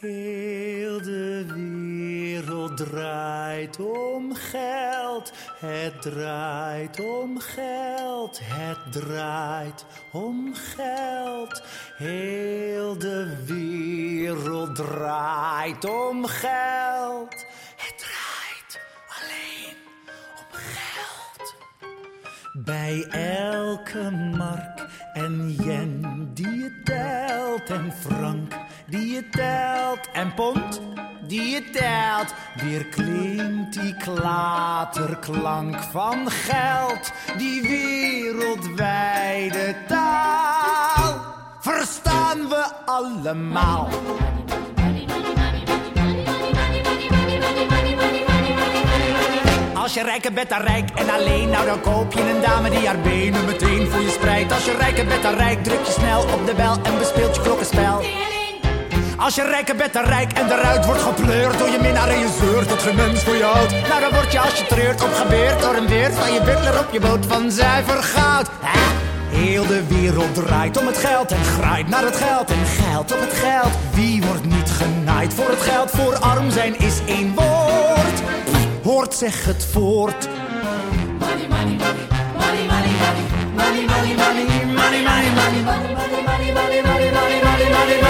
Heel de wereld draait om geld. Het draait om geld. Het draait om geld. Heel de wereld draait om geld. Het draait alleen om geld. Bij elke mark en yen die je telt en frank die je telt en pond die je telt, weer klinkt die klaterklank van geld, die wereldwijde taal. Verstaan we allemaal? Als je rijker bent dan rijk en alleen, nou dan koop je een dame die haar benen meteen voor je spreidt. Als je rijker bent dan rijk, druk je snel op de bel en bespeelt je klokkenspel. Als je rijker bent dan rijk en eruit wordt gepleurd door je minnaar en je zeurt dat geen mens voor je houdt. Nou dan word je als je treurt opgebeurd door een beurt van je butler op je boot van zuiver goud. Hè? Heel de wereld draait om het geld en graait naar het geld en geld op het geld. Wie wordt niet genaaid voor het geld? Voor arm zijn is één woord. Hoort zeg het voort. Money, money, money,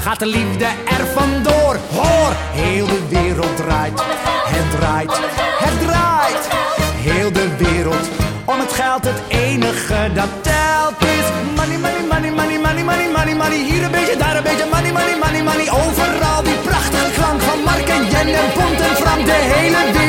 Gaat de liefde er vandoor? Hoor, heel de wereld draait. Het draait, het draait. Heel de wereld om het geld. Het enige dat telt is money, money, money, money, money, money, money, money. Hier een beetje, daar een beetje, money, money, money, money. Overal die prachtige klank van mark en yen en pond en frank. De hele